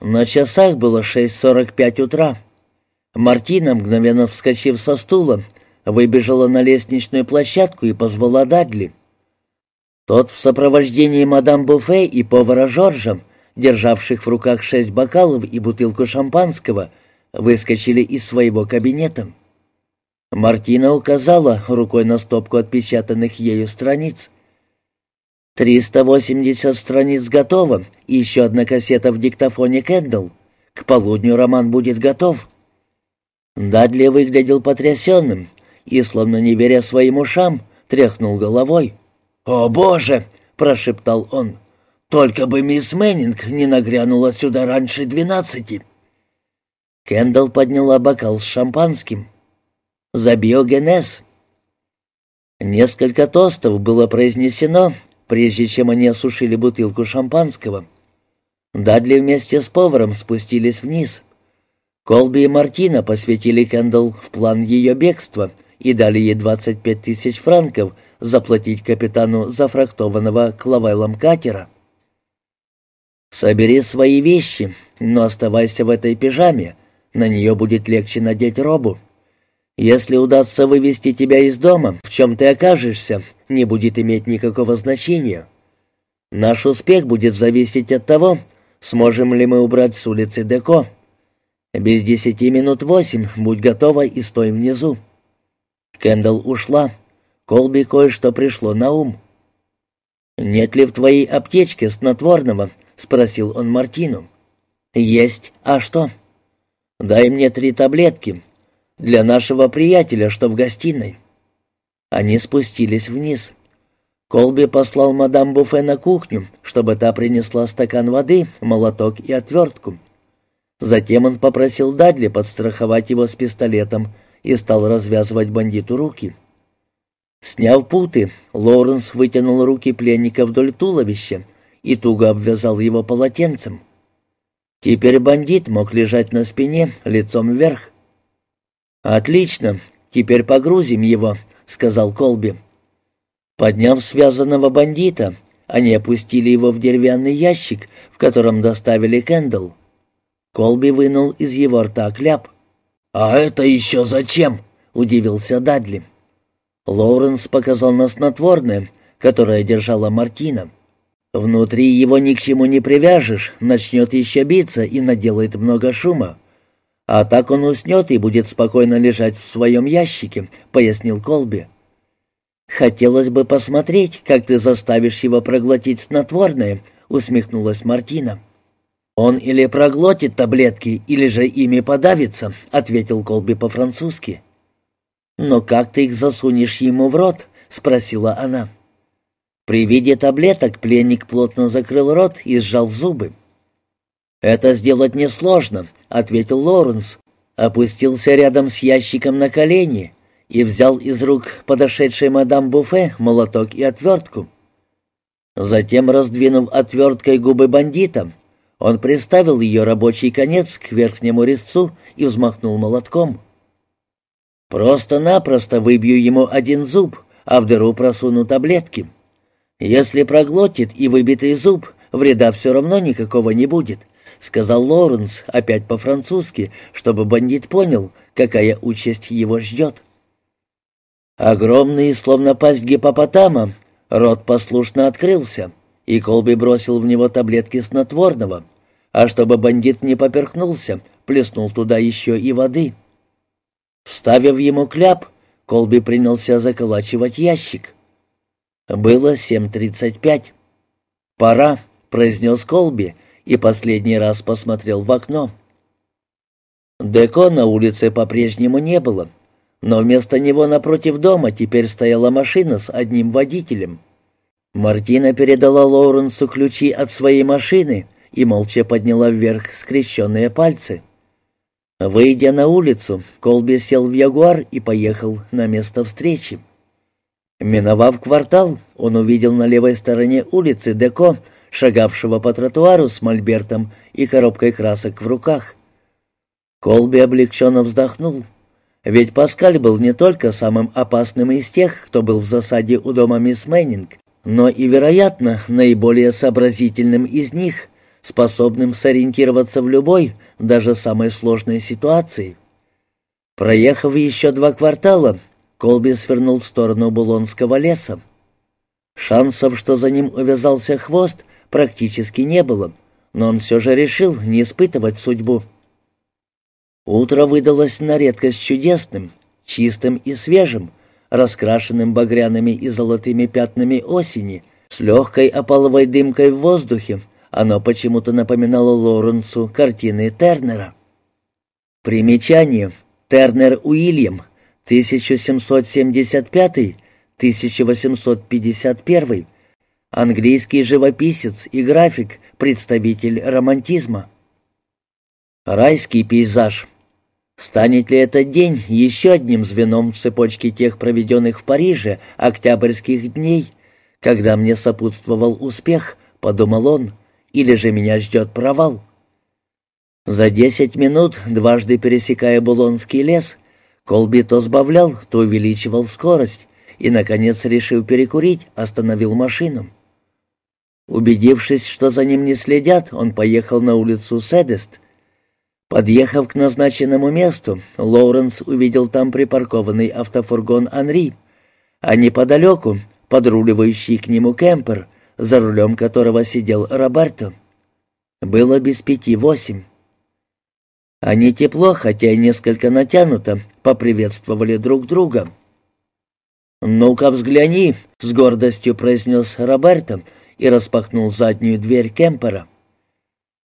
На часах было 6.45 утра. Мартина, мгновенно вскочив со стула, выбежала на лестничную площадку и позвала Дадли. Тот в сопровождении мадам Буфе и повара Жоржа, державших в руках шесть бокалов и бутылку шампанского, выскочили из своего кабинета. Мартина указала рукой на стопку отпечатанных ею страниц. «Триста восемьдесят страниц готово, и еще одна кассета в диктофоне Кэндалл. К полудню роман будет готов». Дадли выглядел потрясенным и, словно не веря своим ушам, тряхнул головой. «О, Боже!» — прошептал он. «Только бы мисс Мэннинг не нагрянула сюда раньше двенадцати». Кендалл подняла бокал с шампанским. «За биогенез!» Несколько тостов было произнесено, прежде чем они осушили бутылку шампанского. Дадли вместе с поваром спустились вниз. Колби и Мартина посвятили Кендалл в план ее бегства и дали ей 25 тысяч франков заплатить капитану зафрахтованного Клавелом катера. «Собери свои вещи, но оставайся в этой пижаме, на нее будет легче надеть робу. Если удастся вывести тебя из дома, в чем ты окажешься, не будет иметь никакого значения. Наш успех будет зависеть от того, сможем ли мы убрать с улицы Деко. Без десяти минут восемь будь готова и стой внизу». Кендалл ушла. Колби кое-что пришло на ум. «Нет ли в твоей аптечке снотворного?» — спросил он Мартину. «Есть. А что?» «Дай мне три таблетки. Для нашего приятеля, что в гостиной». Они спустились вниз. Колби послал мадам Буфе на кухню, чтобы та принесла стакан воды, молоток и отвертку. Затем он попросил Дадли подстраховать его с пистолетом и стал развязывать бандиту руки. Сняв путы, Лоуренс вытянул руки пленника вдоль туловища и туго обвязал его полотенцем. Теперь бандит мог лежать на спине, лицом вверх. «Отлично, теперь погрузим его», — сказал Колби. Подняв связанного бандита, они опустили его в деревянный ящик, в котором доставили Кэндалл. Колби вынул из его рта кляп. «А это еще зачем?» — удивился Дадли. Лоуренс показал на снотворное, которое держала Мартина. «Внутри его ни к чему не привяжешь, начнет еще биться и наделает много шума. А так он уснет и будет спокойно лежать в своем ящике», — пояснил Колби. «Хотелось бы посмотреть, как ты заставишь его проглотить снотворное», — усмехнулась Мартина. «Он или проглотит таблетки, или же ими подавится», — ответил Колби по-французски. «Но как ты их засунешь ему в рот?» — спросила она. При виде таблеток пленник плотно закрыл рот и сжал зубы. «Это сделать несложно», — ответил Лоренс, опустился рядом с ящиком на колени и взял из рук подошедшей мадам Буфе молоток и отвертку. Затем, раздвинув отверткой губы бандита, он приставил ее рабочий конец к верхнему резцу и взмахнул молотком. Просто-напросто выбью ему один зуб, а в дыру просуну таблетки. Если проглотит и выбитый зуб, вреда все равно никакого не будет, сказал Лоренс опять по-французски, чтобы бандит понял, какая участь его ждет. Огромный, словно пасть гипопотама, рот послушно открылся, и Колби бросил в него таблетки снотворного, а чтобы бандит не поперхнулся, плеснул туда еще и воды. Вставив ему кляп, Колби принялся заколачивать ящик. Было 7.35. «Пора», — произнес Колби и последний раз посмотрел в окно. Деко на улице по-прежнему не было, но вместо него напротив дома теперь стояла машина с одним водителем. Мартина передала Лоуренсу ключи от своей машины и молча подняла вверх скрещенные пальцы. Выйдя на улицу, Колби сел в Ягуар и поехал на место встречи. Миновав квартал, он увидел на левой стороне улицы Деко, шагавшего по тротуару с мольбертом и коробкой красок в руках. Колби облегченно вздохнул. Ведь Паскаль был не только самым опасным из тех, кто был в засаде у дома мисс Мэннинг, но и, вероятно, наиболее сообразительным из них, способным сориентироваться в любой, даже самой сложной ситуации. Проехав еще два квартала, Колби свернул в сторону Булонского леса. Шансов, что за ним увязался хвост, практически не было, но он все же решил не испытывать судьбу. Утро выдалось на редкость чудесным, чистым и свежим, раскрашенным багряными и золотыми пятнами осени, с легкой опаловой дымкой в воздухе, оно почему-то напоминало Лоуренсу картины Тернера. Примечание. Тернер Уильям, 1775-1851. Английский живописец и график, представитель романтизма. Райский пейзаж. Станет ли этот день еще одним звеном в цепочке тех проведенных в Париже октябрьских дней, когда мне сопутствовал успех, подумал он, или же меня ждет провал? За десять минут, дважды пересекая Булонский лес, Колби то сбавлял, то увеличивал скорость и, наконец, решив перекурить, остановил машину. Убедившись, что за ним не следят, он поехал на улицу Седест. Подъехав к назначенному месту, Лоуренс увидел там припаркованный автофургон Анри, а неподалеку подруливающий к нему кемпер, за рулем которого сидел Роберто. Было без пяти восемь. Они тепло, хотя и несколько натянуто, поприветствовали друг друга. «Ну-ка взгляни», — с гордостью произнес Роберто и распахнул заднюю дверь кемпера.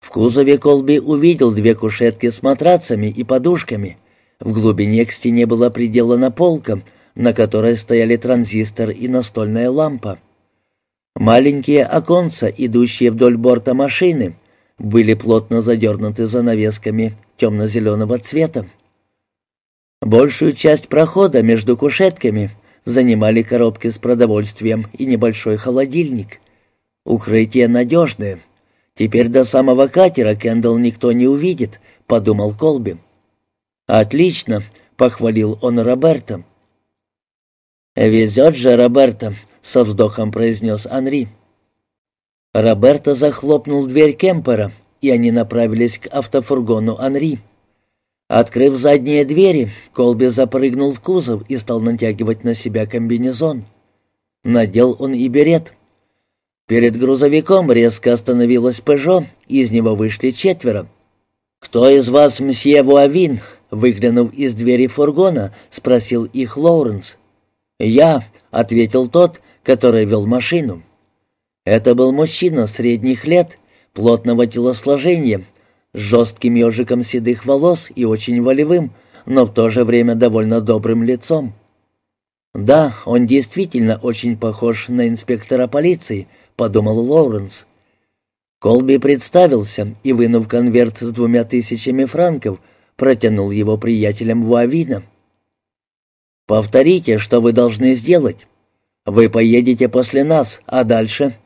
В кузове Колби увидел две кушетки с матрацами и подушками. В глубине к стене была приделана полка, на которой стояли транзистор и настольная лампа. Маленькие оконца, идущие вдоль борта машины, были плотно задернуты занавесками темно-зеленого цвета. Большую часть прохода между кушетками занимали коробки с продовольствием и небольшой холодильник. Укрытие надежное. Теперь до самого катера Кендалл никто не увидит, подумал Колби. Отлично, похвалил он Роберта. «Везет же Роберта», — со вздохом произнес Анри. Роберто захлопнул дверь кемпера, и они направились к автофургону Анри. Открыв задние двери, Колби запрыгнул в кузов и стал натягивать на себя комбинезон. Надел он и берет. Перед грузовиком резко остановилась «Пежо», из него вышли четверо. «Кто из вас мсье Вуавин?» Выглянув из двери фургона, спросил их Лоуренс. «Я», — ответил тот, который вел машину. Это был мужчина средних лет, плотного телосложения, с жестким ежиком седых волос и очень волевым, но в то же время довольно добрым лицом. «Да, он действительно очень похож на инспектора полиции», — подумал Лоуренс. Колби представился и, вынув конверт с двумя тысячами франков, протянул его приятелям Вуавина. «Повторите, что вы должны сделать. Вы поедете после нас, а дальше...»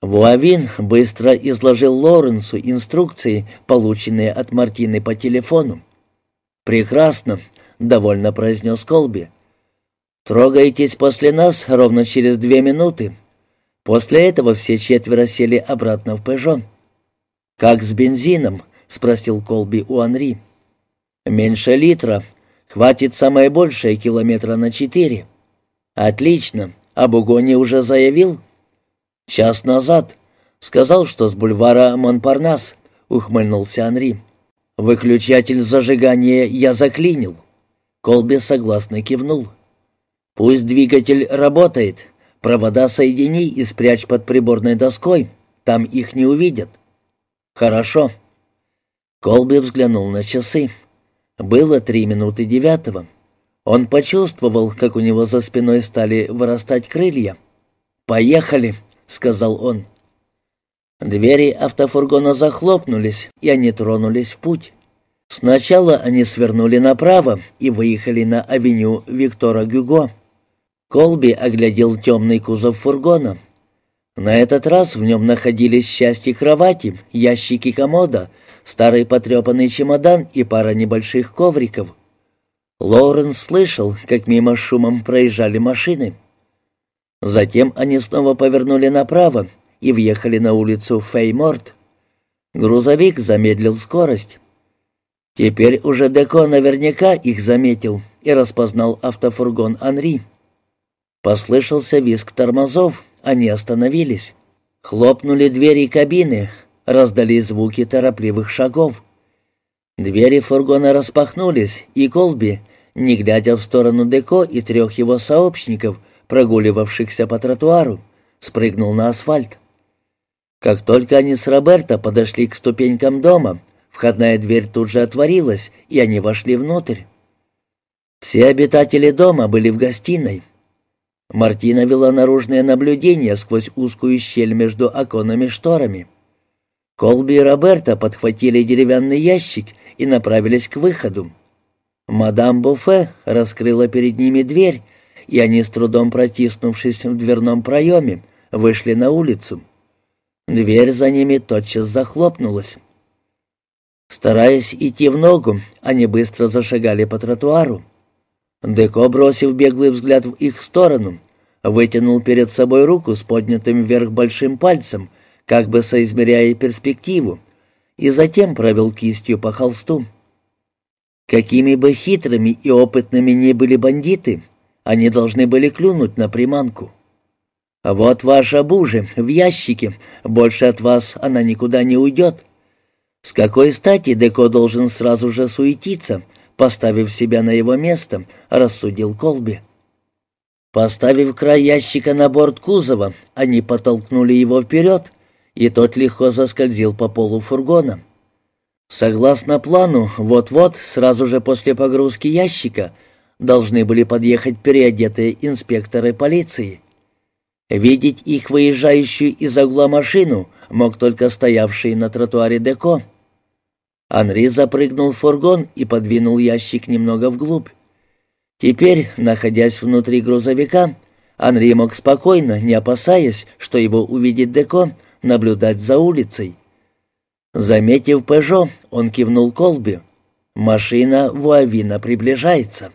Вуавин быстро изложил Лоренсу инструкции, полученные от Мартины по телефону. «Прекрасно», — довольно произнес Колби. «Трогайтесь после нас ровно через две минуты». После этого все четверо сели обратно в «Пежо». «Как с бензином?» — спросил Колби у Анри. «Меньше литра. Хватит самое большее километра на четыре». «Отлично. Об угоне уже заявил?» «Час назад. Сказал, что с бульвара Монпарнас», — ухмыльнулся Анри. «Выключатель зажигания я заклинил». Колби согласно кивнул. «Пусть двигатель работает. Провода соедини и спрячь под приборной доской. Там их не увидят». «Хорошо». Колби взглянул на часы. Было три минуты девятого. Он почувствовал, как у него за спиной стали вырастать крылья. «Поехали!» — сказал он. Двери автофургона захлопнулись, и они тронулись в путь. Сначала они свернули направо и выехали на авеню Виктора Гюго. Колби оглядел темный кузов фургона. На этот раз в нем находились части кровати, ящики комода, старый потрепанный чемодан и пара небольших ковриков. Лоуренс слышал, как мимо шумом проезжали машины. Затем они снова повернули направо и въехали на улицу Фейморт. Грузовик замедлил скорость. Теперь уже Деко наверняка их заметил и распознал автофургон Анри. Послышался визг тормозов, они остановились. Хлопнули двери кабины, раздались звуки торопливых шагов. Двери фургона распахнулись, и Колби, не глядя в сторону Деко и трех его сообщников, прогуливавшихся по тротуару, спрыгнул на асфальт. Как только они с Роберто подошли к ступенькам дома, входная дверь тут же отворилась, и они вошли внутрь. Все обитатели дома были в гостиной. Мартина вела наружное наблюдение сквозь узкую щель между оконными шторами. Колби и Роберто подхватили деревянный ящик и направились к выходу. Мадам Буфе раскрыла перед ними дверь, и они, с трудом протиснувшись в дверном проеме, вышли на улицу. Дверь за ними тотчас захлопнулась. Стараясь идти в ногу, они быстро зашагали по тротуару. Деко, бросив беглый взгляд в их сторону, вытянул перед собой руку с поднятым вверх большим пальцем, как бы соизмеряя перспективу, и затем провел кистью по холсту. Какими бы хитрыми и опытными ни были бандиты, они должны были клюнуть на приманку. «Вот ваша бужа в ящике, больше от вас она никуда не уйдет». С какой стати Деко должен сразу же суетиться, поставив себя на его место, рассудил Колби. Поставив край ящика на борт кузова, они подтолкнули его вперед, и тот легко заскользил по полу фургона. Согласно плану, вот-вот, сразу же после погрузки ящика, должны были подъехать переодетые инспекторы полиции. Видеть их выезжающую из угла машину мог только стоявший на тротуаре Деко. Анри запрыгнул в фургон и подвинул ящик немного вглубь. Теперь, находясь внутри грузовика, Анри мог спокойно, не опасаясь, что его увидит Деко, наблюдать за улицей. Заметив «Пежо», он кивнул Колби. «Машина Вуавина приближается».